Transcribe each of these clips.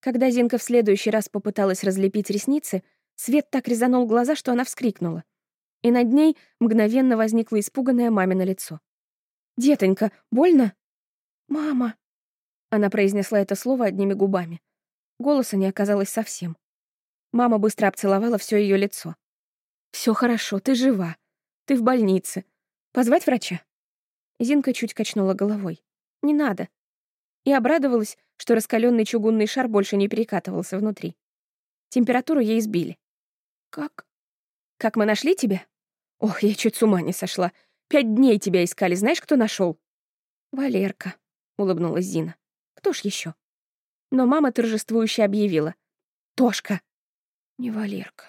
Когда Зинка в следующий раз попыталась разлепить ресницы, свет так резанул глаза, что она вскрикнула. И над ней мгновенно возникло испуганное мамино лицо. «Детонька, больно?» «Мама!» Она произнесла это слово одними губами. Голоса не оказалось совсем. Мама быстро обцеловала все ее лицо. Все хорошо, ты жива. Ты в больнице. Позвать врача?» Зинка чуть качнула головой. «Не надо». И обрадовалась, что раскаленный чугунный шар больше не перекатывался внутри. Температуру ей сбили. «Как?» «Как мы нашли тебя?» «Ох, я чуть с ума не сошла. Пять дней тебя искали. Знаешь, кто нашел? «Валерка», — улыбнулась Зина. «Кто ж еще? Но мама торжествующе объявила. «Тошка!» «Не Валерка».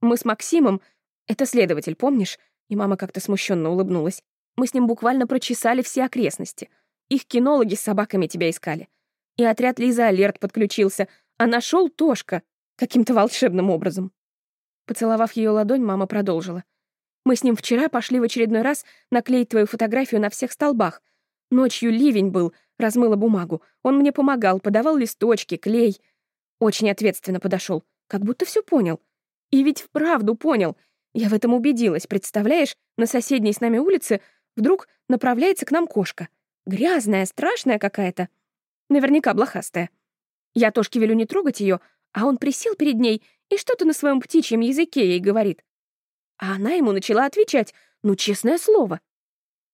«Мы с Максимом... Это следователь, помнишь? И мама как-то смущенно улыбнулась. Мы с ним буквально прочесали все окрестности. Их кинологи с собаками тебя искали. И отряд Лиза Алерт подключился, а нашел Тошка каким-то волшебным образом. Поцеловав ее ладонь, мама продолжила. Мы с ним вчера пошли в очередной раз наклеить твою фотографию на всех столбах. Ночью ливень был, размыла бумагу. Он мне помогал, подавал листочки, клей. Очень ответственно подошел, как будто все понял. И ведь вправду понял. Я в этом убедилась, представляешь, на соседней с нами улице вдруг направляется к нам кошка. Грязная, страшная какая-то. Наверняка блохастая. Я Тошке велю не трогать ее, а он присел перед ней и что-то на своем птичьем языке ей говорит. А она ему начала отвечать, ну, честное слово.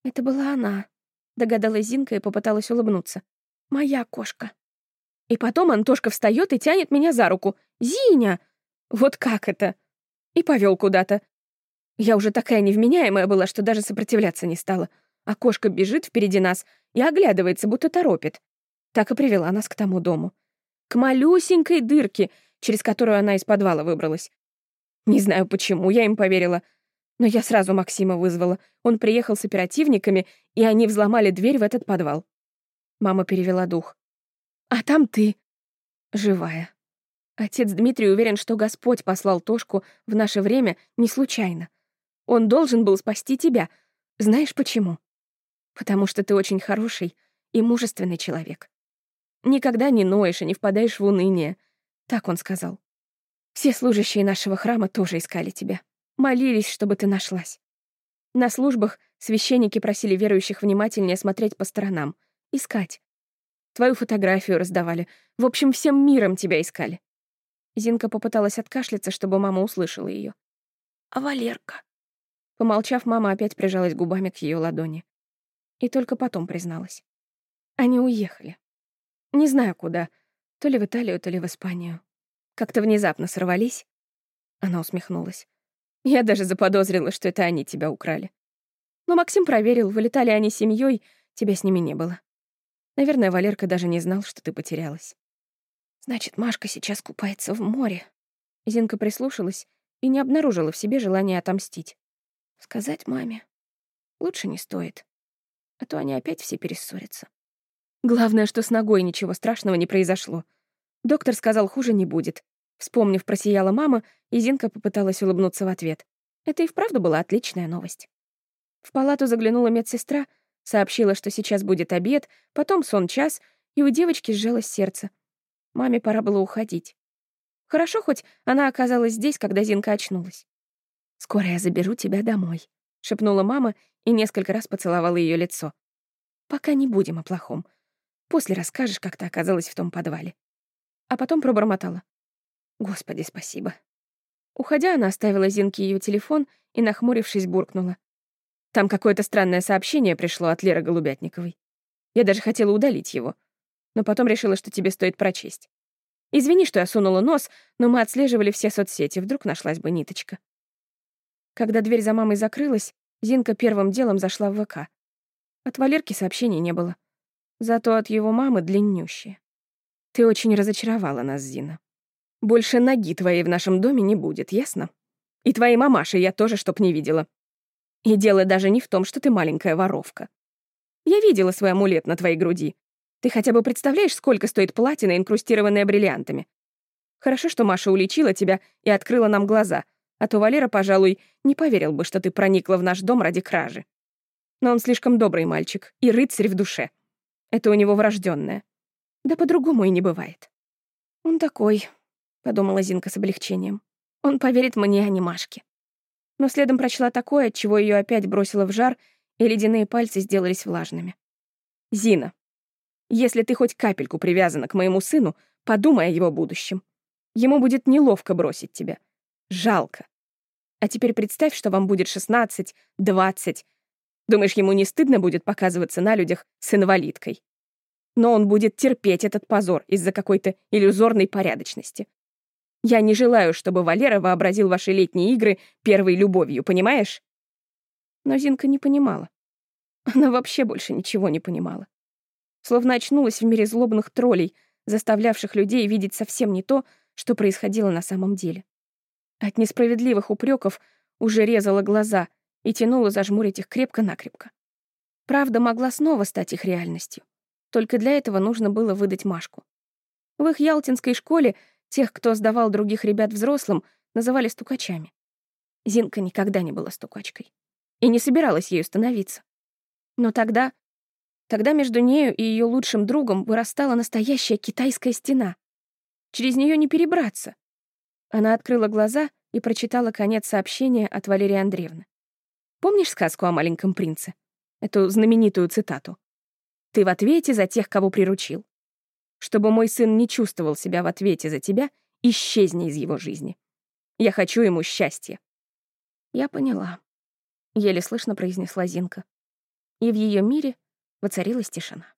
Это была она, догадалась Зинка и попыталась улыбнуться. Моя кошка. И потом Антошка встает и тянет меня за руку. «Зиня!» Вот как это? И повел куда-то. Я уже такая невменяемая была, что даже сопротивляться не стала. А кошка бежит впереди нас и оглядывается, будто торопит. Так и привела нас к тому дому. К малюсенькой дырке, через которую она из подвала выбралась. Не знаю почему, я им поверила. Но я сразу Максима вызвала. Он приехал с оперативниками, и они взломали дверь в этот подвал. Мама перевела дух. «А там ты. Живая. Отец Дмитрий уверен, что Господь послал Тошку в наше время не случайно. Он должен был спасти тебя. Знаешь почему? Потому что ты очень хороший и мужественный человек. Никогда не ноешь и не впадаешь в уныние. Так он сказал. Все служащие нашего храма тоже искали тебя. Молились, чтобы ты нашлась. На службах священники просили верующих внимательнее смотреть по сторонам, искать. Твою фотографию раздавали. В общем, всем миром тебя искали. Зинка попыталась откашляться, чтобы мама услышала ее. «А Валерка?» Помолчав, мама опять прижалась губами к ее ладони. И только потом призналась. Они уехали. Не знаю куда. То ли в Италию, то ли в Испанию. Как-то внезапно сорвались. Она усмехнулась. Я даже заподозрила, что это они тебя украли. Но Максим проверил, вылетали они семьей, тебя с ними не было. Наверное, Валерка даже не знал, что ты потерялась. Значит, Машка сейчас купается в море. Зинка прислушалась и не обнаружила в себе желания отомстить. Сказать маме лучше не стоит, а то они опять все перессорятся. Главное, что с ногой ничего страшного не произошло. Доктор сказал, хуже не будет. Вспомнив, просияла мама, и Зинка попыталась улыбнуться в ответ. Это и вправду была отличная новость. В палату заглянула медсестра, сообщила, что сейчас будет обед, потом сон-час, и у девочки сжалось сердце — Маме пора было уходить. Хорошо, хоть она оказалась здесь, когда Зинка очнулась. «Скоро я заберу тебя домой», — шепнула мама и несколько раз поцеловала ее лицо. «Пока не будем о плохом. После расскажешь, как ты оказалась в том подвале». А потом пробормотала. «Господи, спасибо». Уходя, она оставила Зинке ее телефон и, нахмурившись, буркнула. Там какое-то странное сообщение пришло от Леры Голубятниковой. Я даже хотела удалить его, но потом решила, что тебе стоит прочесть. Извини, что я сунула нос, но мы отслеживали все соцсети, вдруг нашлась бы ниточка. Когда дверь за мамой закрылась, Зинка первым делом зашла в ВК. От Валерки сообщений не было. Зато от его мамы длиннющие. Ты очень разочаровала нас, Зина. Больше ноги твоей в нашем доме не будет, ясно? И твоей мамаши я тоже чтоб не видела. И дело даже не в том, что ты маленькая воровка. Я видела свой амулет на твоей груди. Ты хотя бы представляешь, сколько стоит платина, инкрустированная бриллиантами? Хорошо, что Маша уличила тебя и открыла нам глаза, а то Валера, пожалуй, не поверил бы, что ты проникла в наш дом ради кражи. Но он слишком добрый мальчик и рыцарь в душе. Это у него врожденное. Да по-другому и не бывает. «Он такой», — подумала Зинка с облегчением. «Он поверит мне, а не Машке». Но следом прочла такое, от чего ее опять бросило в жар, и ледяные пальцы сделались влажными. «Зина, если ты хоть капельку привязана к моему сыну, подумай о его будущем. Ему будет неловко бросить тебя. Жалко. А теперь представь, что вам будет 16, 20. Думаешь, ему не стыдно будет показываться на людях с инвалидкой? Но он будет терпеть этот позор из-за какой-то иллюзорной порядочности. Я не желаю, чтобы Валера вообразил ваши летние игры первой любовью, понимаешь? Но Зинка не понимала. Она вообще больше ничего не понимала. Словно очнулась в мире злобных троллей, заставлявших людей видеть совсем не то, что происходило на самом деле. От несправедливых упреков уже резала глаза и тянула зажмурить их крепко-накрепко. Правда могла снова стать их реальностью. Только для этого нужно было выдать Машку. В их ялтинской школе тех, кто сдавал других ребят взрослым, называли стукачами. Зинка никогда не была стукачкой и не собиралась ею становиться. Но тогда, тогда между нею и ее лучшим другом вырастала настоящая китайская стена. Через нее не перебраться. Она открыла глаза и прочитала конец сообщения от Валерии Андреевны. Помнишь сказку о маленьком принце? Эту знаменитую цитату. «Ты в ответе за тех, кого приручил. Чтобы мой сын не чувствовал себя в ответе за тебя, исчезни из его жизни. Я хочу ему счастья». «Я поняла», — еле слышно произнесла Зинка. И в ее мире воцарилась тишина.